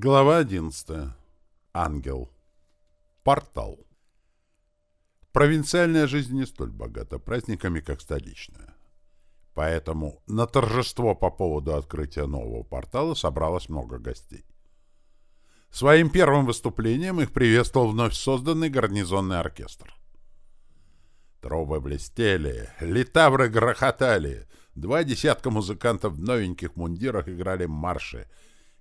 Глава 11. Ангел. Портал. Провинциальная жизнь не столь богата праздниками, как столичная. Поэтому на торжество по поводу открытия нового портала собралось много гостей. Своим первым выступлением их приветствовал вновь созданный гарнизонный оркестр. Трубы блестели, литавры грохотали, два десятка музыкантов в новеньких мундирах играли марши —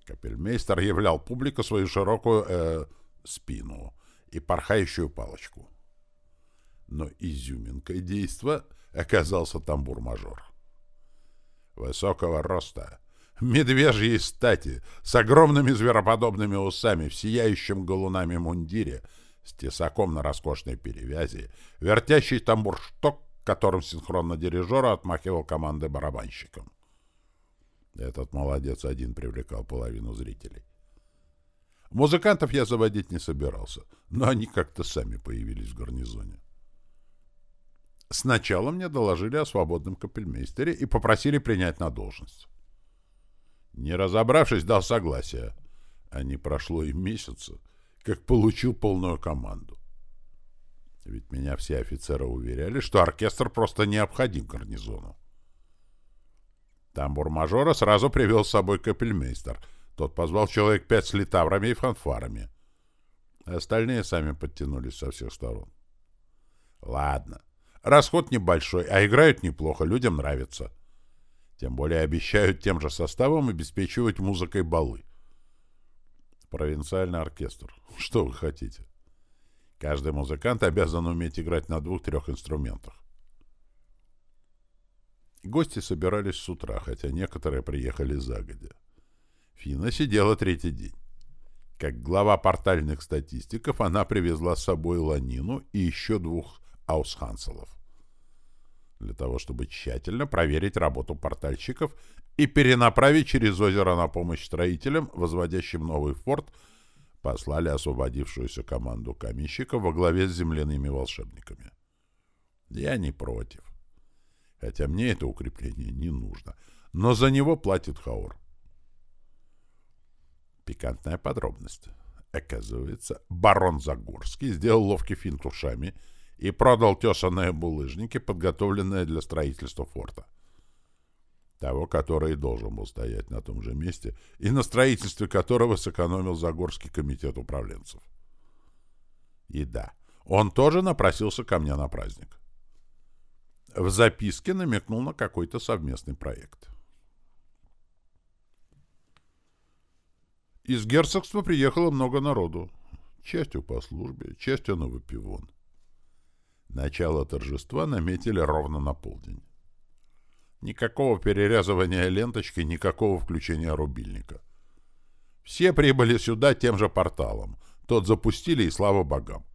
Капельмейстер являл публику свою широкую э, спину и порхающую палочку. Но изюминкой действа оказался тамбур-мажор. Высокого роста, медвежьей стати, с огромными звероподобными усами в сияющем галунами мундире, с тесаком на роскошной перевязи, вертящий тамбур-шток, которым синхронно дирижера отмахивал команды барабанщикам. Этот молодец один привлекал половину зрителей. Музыкантов я заводить не собирался, но они как-то сами появились в гарнизоне. Сначала мне доложили о свободном капельмейстере и попросили принять на должность. Не разобравшись, дал согласие. А не прошло и месяца, как получил полную команду. Ведь меня все офицеры уверяли, что оркестр просто необходим гарнизону. Тамбур-мажора сразу привел с собой капельмейстер. Тот позвал человек пять с литаврами и фанфарами. Остальные сами подтянулись со всех сторон. Ладно. Расход небольшой, а играют неплохо, людям нравится. Тем более обещают тем же составом обеспечивать музыкой балы. Провинциальный оркестр. Что вы хотите? Каждый музыкант обязан уметь играть на двух-трех инструментах. Гости собирались с утра, хотя некоторые приехали загодя. Фина сидела третий день. Как глава портальных статистиков, она привезла с собой Ланину и еще двух аусханселов. Для того, чтобы тщательно проверить работу портальщиков и перенаправить через озеро на помощь строителям, возводящим новый форт, послали освободившуюся команду каменщиков во главе с земляными волшебниками. Я не против хотя мне это укрепление не нужно, но за него платит Хаур. Пикантная подробность. Оказывается, барон Загорский сделал ловкий финт ушами и продал тесанные булыжники, подготовленные для строительства форта. Того, который должен был стоять на том же месте, и на строительстве которого сэкономил Загорский комитет управленцев. И да, он тоже напросился ко мне на праздник. В записке намекнул на какой-то совместный проект. Из герцогства приехало много народу. Частью по службе, частью на выпивон. Начало торжества наметили ровно на полдень. Никакого перерезывания ленточки, никакого включения рубильника. Все прибыли сюда тем же порталом. Тот запустили, и слава богам.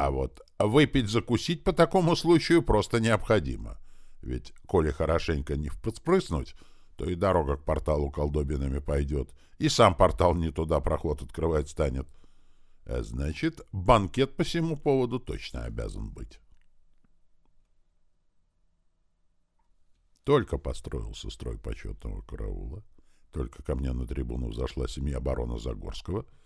А вот выпить-закусить по такому случаю просто необходимо. Ведь, коли хорошенько не впрыснуть, то и дорога к порталу колдобинами пойдет, и сам портал не туда проход открывать станет. А значит, банкет по всему поводу точно обязан быть. Только построился строй почетного караула, только ко мне на трибуну взошла семья барона Загорского —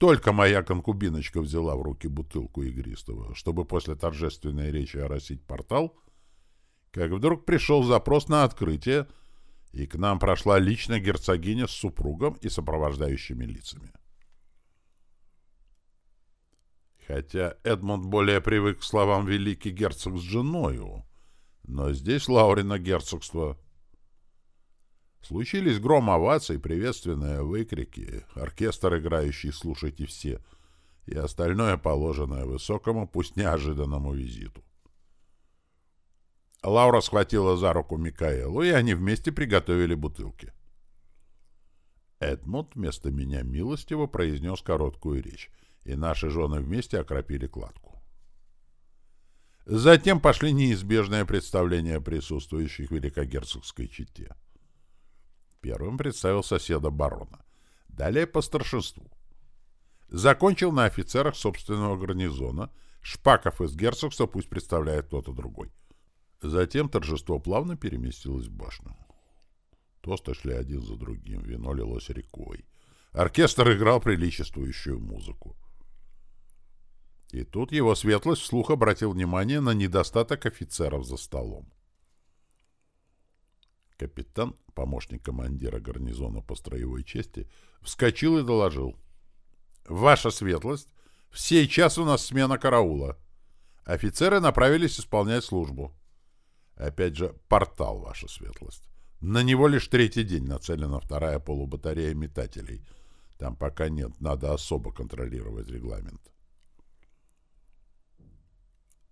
только моя конкубиночка взяла в руки бутылку игристого, чтобы после торжественной речи оросить портал, как вдруг пришел запрос на открытие, и к нам прошла лично герцогиня с супругом и сопровождающими лицами. Хотя Эдмунд более привык к словам «великий герцог с женою», но здесь Лаурина герцогство — Случились гром оваций, приветственные выкрики, оркестр, играющий «Слушайте все», и остальное положенное высокому, пусть неожиданному визиту. Лаура схватила за руку Микаэлу, и они вместе приготовили бутылки. Эдмунд вместо меня милостиво произнес короткую речь, и наши жены вместе окропили кладку. Затем пошли неизбежные представления присутствующих великогерцогской чете. Первым представил соседа барона. Далее по старшинству. Закончил на офицерах собственного гарнизона. Шпаков из герцогства пусть представляет кто-то другой. Затем торжество плавно переместилось в башню. Тосты шли один за другим, вино лилось рекой. Оркестр играл приличествующую музыку. И тут его светлость вслух обратил внимание на недостаток офицеров за столом. Капитан, помощник командира гарнизона по строевой части, вскочил и доложил. «Ваша светлость, в сей час у нас смена караула. Офицеры направились исполнять службу. Опять же, портал, ваша светлость. На него лишь третий день нацелена вторая полубатарея метателей. Там пока нет, надо особо контролировать регламент.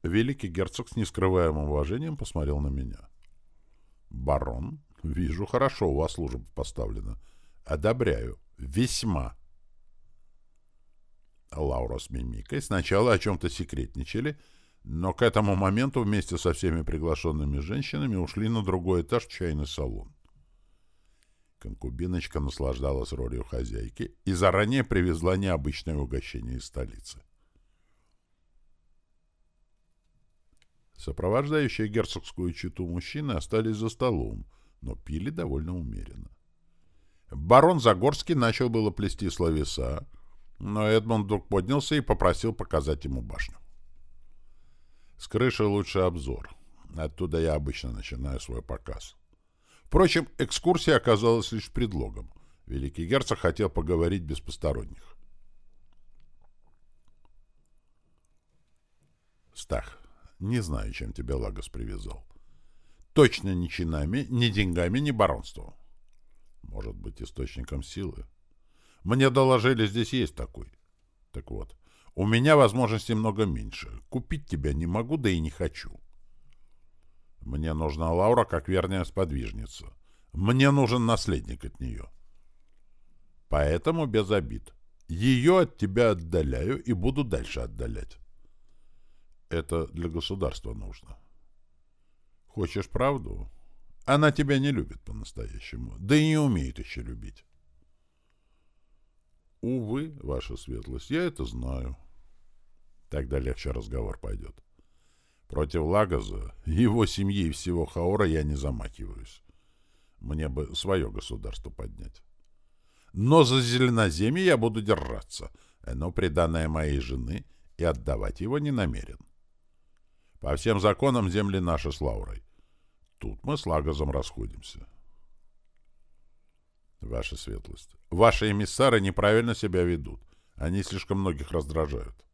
Великий герцог с нескрываемым уважением посмотрел на меня. «Барон, вижу, хорошо у вас служба поставлена. Одобряю. Весьма». Лаура с Мимикой сначала о чем-то секретничали, но к этому моменту вместе со всеми приглашенными женщинами ушли на другой этаж в чайный салон. Конкубиночка наслаждалась ролью хозяйки и заранее привезла необычное угощение из столицы. Сопровождающие герцогскую читу мужчины остались за столом, но пили довольно умеренно. Барон Загорский начал было плести словеса, но Эдмонд вдруг поднялся и попросил показать ему башню. С крыши лучший обзор. Оттуда я обычно начинаю свой показ. Впрочем, экскурсия оказалась лишь предлогом. Великий герцог хотел поговорить без посторонних. Стах, не знаю, чем тебя Лагос привязал. Точно ни чинами, ни деньгами, ни баронством. Может быть, источником силы. Мне доложили, здесь есть такой. Так вот, у меня возможностей много меньше. Купить тебя не могу, да и не хочу. Мне нужна Лаура как верная сподвижница. Мне нужен наследник от нее. Поэтому без обид. Ее от тебя отдаляю и буду дальше отдалять. Это для государства нужно. Хочешь правду? Она тебя не любит по-настоящему, да и не умеет еще любить. Увы, ваша светлость, я это знаю. Тогда легче разговор пойдет. Против Лагоза, его семьи и всего Хаора я не замахиваюсь. Мне бы свое государство поднять. Но за зеленоземье я буду держаться. Оно преданное моей жены, и отдавать его не намерен. По всем законам земли наши с Лаурой. Тут мы с Лагозом расходимся. Ваша светлость, ваши эмиссары неправильно себя ведут. Они слишком многих раздражают.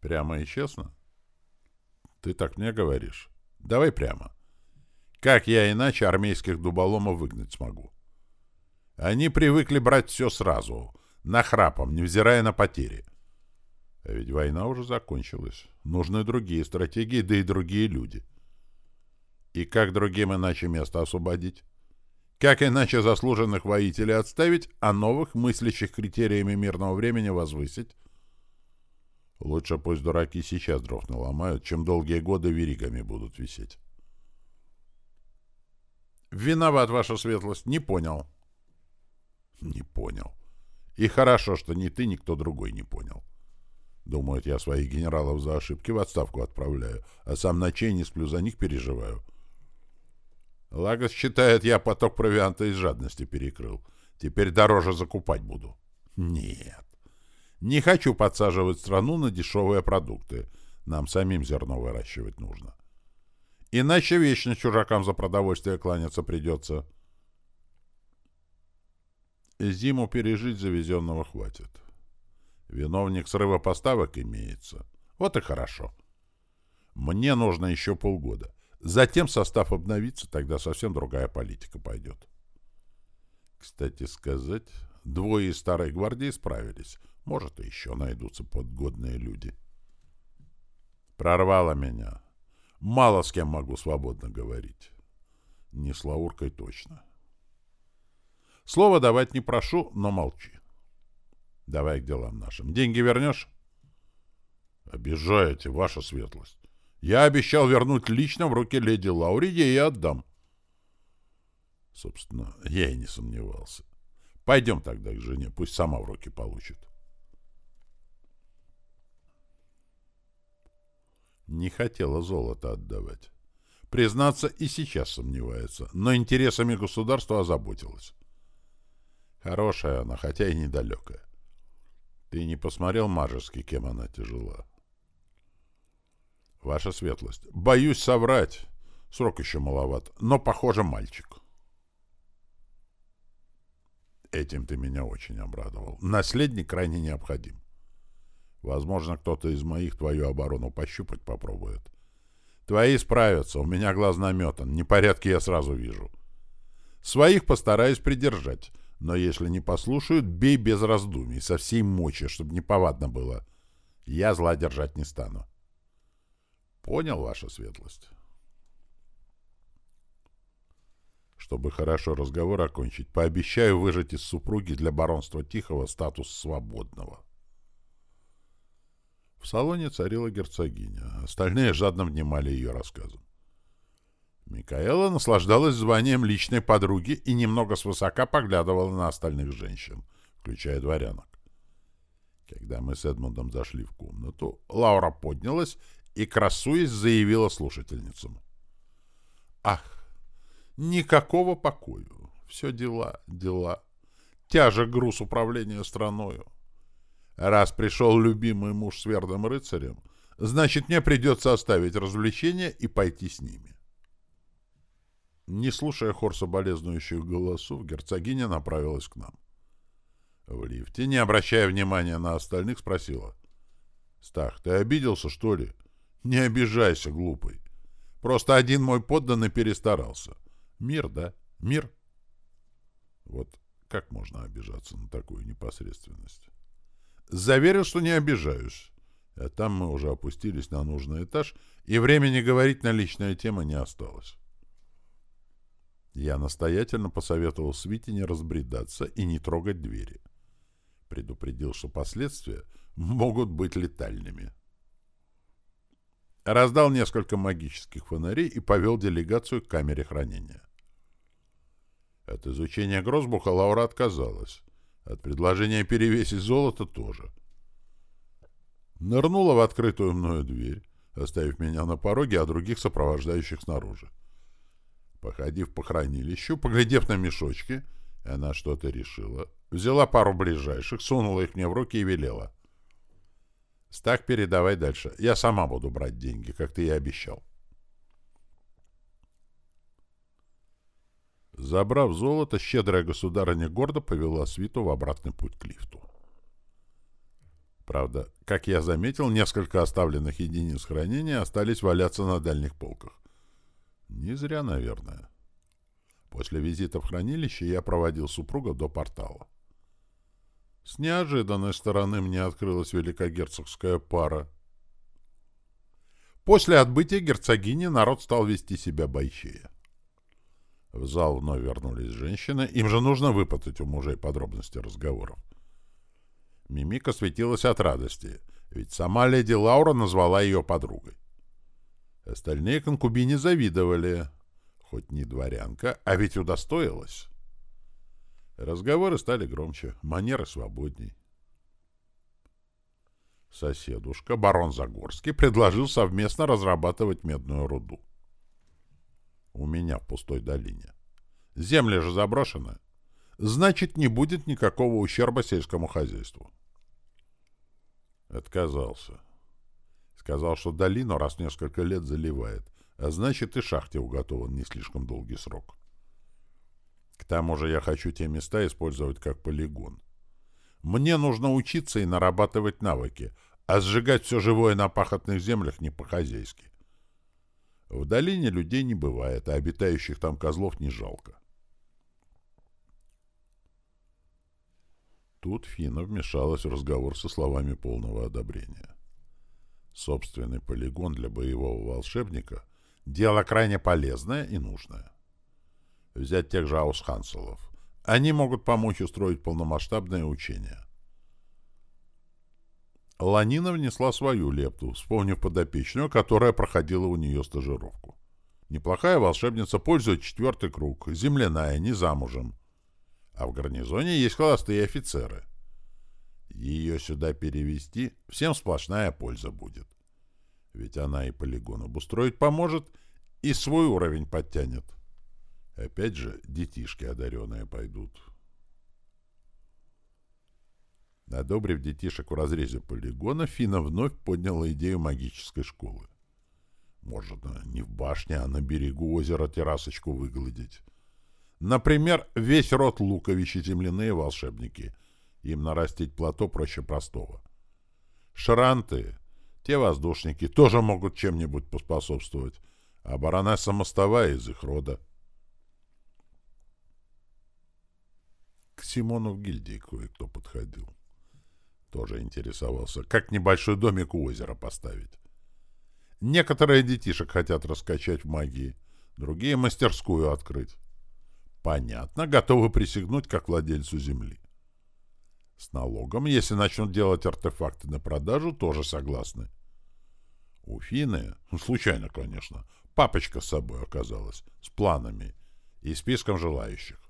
Прямо и честно? Ты так мне говоришь? Давай прямо. Как я иначе армейских дуболомов выгнать смогу? Они привыкли брать все сразу, нахрапом, невзирая на потери. А ведь война уже закончилась. Нужны другие стратегии, да и другие люди. И как другим иначе место освободить? Как иначе заслуженных воителей отставить, а новых, мыслящих критериями мирного времени, возвысить? Лучше пусть дураки сейчас дров наломают, чем долгие годы веригами будут висеть. Виноват, ваша светлость, не понял. Не понял. И хорошо, что ни ты, ни кто другой не понял. Думают, я своих генералов за ошибки в отставку отправляю, а сам ночей не сплю, за них переживаю. Лагос считает, я поток провианта из жадности перекрыл. Теперь дороже закупать буду. Нет. Не хочу подсаживать страну на дешевые продукты. Нам самим зерно выращивать нужно. Иначе вечно чужакам за продовольствие кланяться придется. Зиму пережить завезенного хватит. Виновник срыва поставок имеется. Вот и хорошо. Мне нужно еще полгода. Затем состав обновится, тогда совсем другая политика пойдет. Кстати сказать, двое из старой гвардии справились. Может, и еще найдутся подгодные люди. Прорвало меня. Мало с кем могу свободно говорить. Не с Лауркой точно. Слово давать не прошу, но молчи. Давай к делам нашим. Деньги вернешь? Обижаете, ваша светлость. Я обещал вернуть лично в руки леди Лаури, ей и отдам. Собственно, я и не сомневался. Пойдем тогда к жене, пусть сама в руки получит. Не хотела золото отдавать. Признаться, и сейчас сомневается, но интересами государства озаботилась. Хорошая она, хотя и недалекая. Ты не посмотрел мажески, кем она тяжела? Ваша светлость. Боюсь соврать. Срок еще маловат, но, похоже, мальчик. Этим ты меня очень обрадовал. Наследник крайне необходим. Возможно, кто-то из моих твою оборону пощупать попробует. Твои справятся, у меня глаз наметан, непорядки я сразу вижу. Своих постараюсь придержать, но если не послушают, бей без раздумий, со всей мочи, чтобы неповадно было. Я зла держать не стану. Понял, ваша светлость? Чтобы хорошо разговор окончить, пообещаю выжать из супруги для баронства Тихого статус свободного. В салоне царила герцогиня. Остальные жадно внимали ее рассказам. Микаэла наслаждалась званием личной подруги и немного свысока поглядывала на остальных женщин, включая дворянок. Когда мы с Эдмундом зашли в комнату, Лаура поднялась и, красуясь, заявила слушательницам. «Ах, никакого покою. Все дела, дела. Тяжек груз управления страною. Раз пришел любимый муж с верным рыцарем, значит, мне придется оставить развлечения и пойти с ними. Не слушая хор соболезнующих голосов, герцогиня направилась к нам. В лифте, не обращая внимания на остальных, спросила. «Стах, ты обиделся, что ли?» «Не обижайся, глупый. Просто один мой подданный перестарался. Мир, да? Мир?» Вот как можно обижаться на такую непосредственность? Заверил, что не обижаюсь. А там мы уже опустились на нужный этаж, и времени говорить на личные темы не осталось. Я настоятельно посоветовал Свите не разбредаться и не трогать двери. Предупредил, что последствия могут быть летальными. Раздал несколько магических фонарей и повел делегацию к камере хранения. От изучения Грозбуха Лаура отказалась. От предложения перевесить золото тоже. Нырнула в открытую мною дверь, оставив меня на пороге, а других сопровождающих снаружи. Походив по хранилищу, поглядев на мешочки, она что-то решила, взяла пару ближайших, сунула их мне в руки и велела. «Стак, передавай дальше. Я сама буду брать деньги, как ты и обещал». Забрав золото, щедрая государыня гордо повела свиту в обратный путь к лифту. Правда, как я заметил, несколько оставленных единиц хранения остались валяться на дальних полках. Не зря, наверное. После визита в хранилище я проводил супруга до портала. С неожиданной стороны мне открылась великогерцогская пара. После отбытия герцогини народ стал вести себя бойчее. В зал вновь вернулись женщины. Им же нужно выпытать у мужей подробности разговоров. Мимика светилась от радости, ведь сама леди Лаура назвала ее подругой. Остальные конкубини завидовали. Хоть не дворянка, а ведь удостоилась. Разговоры стали громче, манеры свободней. Соседушка, барон Загорский, предложил совместно разрабатывать медную руду у меня в пустой долине. Земля же заброшена. Значит, не будет никакого ущерба сельскому хозяйству. Отказался. Сказал, что долину раз несколько лет заливает, а значит и шахте уготован не слишком долгий срок. К тому же я хочу те места использовать как полигон. Мне нужно учиться и нарабатывать навыки, а сжигать все живое на пахотных землях не по-хозяйски. В долине людей не бывает, а обитающих там козлов не жалко. Тут Фина вмешалась в разговор со словами полного одобрения. Собственный полигон для боевого волшебника — дело крайне полезное и нужное. Взять тех же аусханселов. Они могут помочь устроить полномасштабное учение. Ланина внесла свою лепту, вспомнив подопечную, которая проходила у нее стажировку. Неплохая волшебница пользует четвертый круг, земляная, не замужем. А в гарнизоне есть холостые офицеры. Ее сюда перевести всем сплошная польза будет. Ведь она и полигон обустроить поможет, и свой уровень подтянет. Опять же, детишки одаренные пойдут. Одобрив детишек в разрезе полигона, Фина вновь подняла идею магической школы. Можно не в башне, а на берегу озера террасочку выгладить. Например, весь род Луковичи земляные волшебники. Им нарастить плато проще простого. Шранты, те воздушники, тоже могут чем-нибудь поспособствовать. А баронесса Мостовая из их рода. К Симону в гильдии кое-кто подходил. Тоже интересовался, как небольшой домик у озера поставить. Некоторые детишек хотят раскачать в магии, другие — мастерскую открыть. Понятно, готовы присягнуть как владельцу земли. С налогом, если начнут делать артефакты на продажу, тоже согласны. У Фины, ну, случайно, конечно, папочка с собой оказалась, с планами и списком желающих.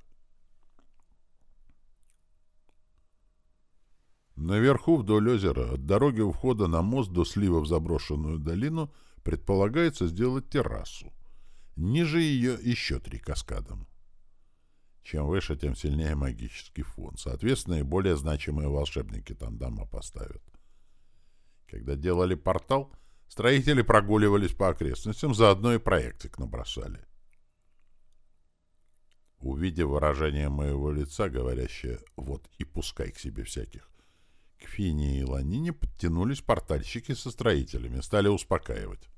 Наверху вдоль озера, от дороги у входа на мост до слива в заброшенную долину, предполагается сделать террасу. Ниже ее еще три каскадом. Чем выше, тем сильнее магический фон. Соответственно, и более значимые волшебники там дома поставят. Когда делали портал, строители прогуливались по окрестностям, заодно и проектик набросали. Увидев выражение моего лица, говорящее «вот и пускай к себе всяких», к Фине и Ланине подтянулись портальщики со строителями, стали успокаивать.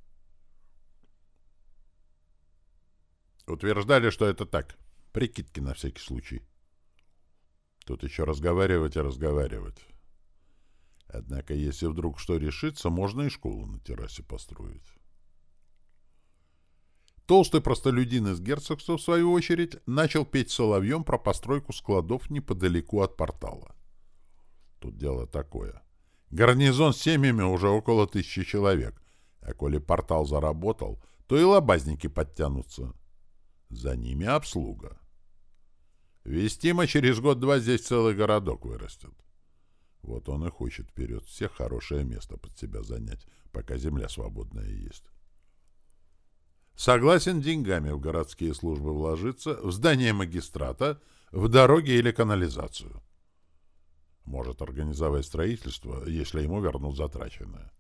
Утверждали, что это так. Прикидки на всякий случай. Тут еще разговаривать и разговаривать. Однако, если вдруг что решится, можно и школу на террасе построить. Толстый простолюдин из герцогства, в свою очередь, начал петь соловьем про постройку складов неподалеку от портала. Тут дело такое. Гарнизон с семьями уже около тысячи человек, а коли портал заработал, то и лобазники подтянутся. За ними обслуга. Вестимо через год-два здесь целый городок вырастет. Вот он и хочет вперед всех хорошее место под себя занять, пока земля свободная есть. Согласен деньгами в городские службы вложиться, в здание магистрата, в дороги или канализацию. Может организовать строительство, если ему вернут затраченное.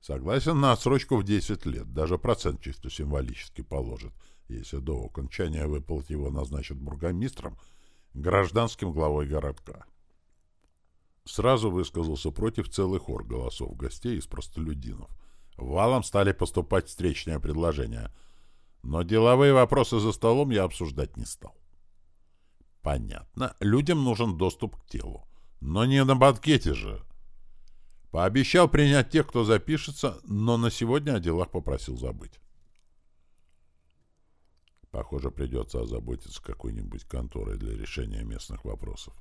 Согласен на отсрочку в 10 лет, даже процент чисто символически положит, если до окончания выплат его назначат бургомистром, гражданским главой городка. Сразу высказался против целых хор голосов гостей из простолюдинов. Валом стали поступать встречные предложения, но деловые вопросы за столом я обсуждать не стал. Понятно, людям нужен доступ к телу. Но не на банкете же. Пообещал принять тех, кто запишется, но на сегодня о делах попросил забыть. Похоже, придется озаботиться какой-нибудь конторой для решения местных вопросов.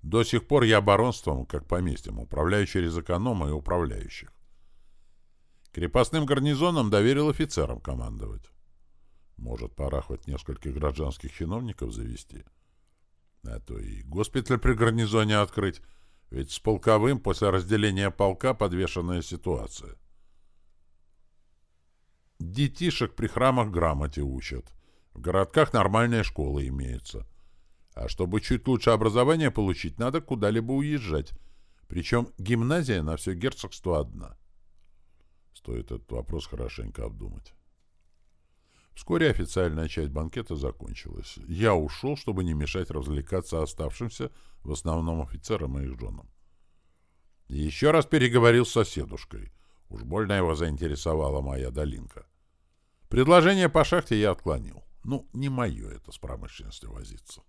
До сих пор я баронством, как поместьем, управляю через эконома и управляющих. Крепостным гарнизоном доверил офицерам командовать. Может, пора хоть нескольких гражданских чиновников завести — а то и госпиталь при гарнизоне открыть, ведь с полковым после разделения полка подвешенная ситуация. Детишек при храмах грамоте учат. В городках нормальные школы имеются. А чтобы чуть лучше образование получить, надо куда-либо уезжать. Причем гимназия на все герцогство одна. Стоит этот вопрос хорошенько обдумать. Вскоре официальная часть банкета закончилась. Я ушел, чтобы не мешать развлекаться оставшимся, в основном офицерам и их женам. еще раз переговорил с соседушкой. Уж больно его заинтересовала моя долинка. Предложение по шахте я отклонил. Ну, не мое это с промышленностью возиться.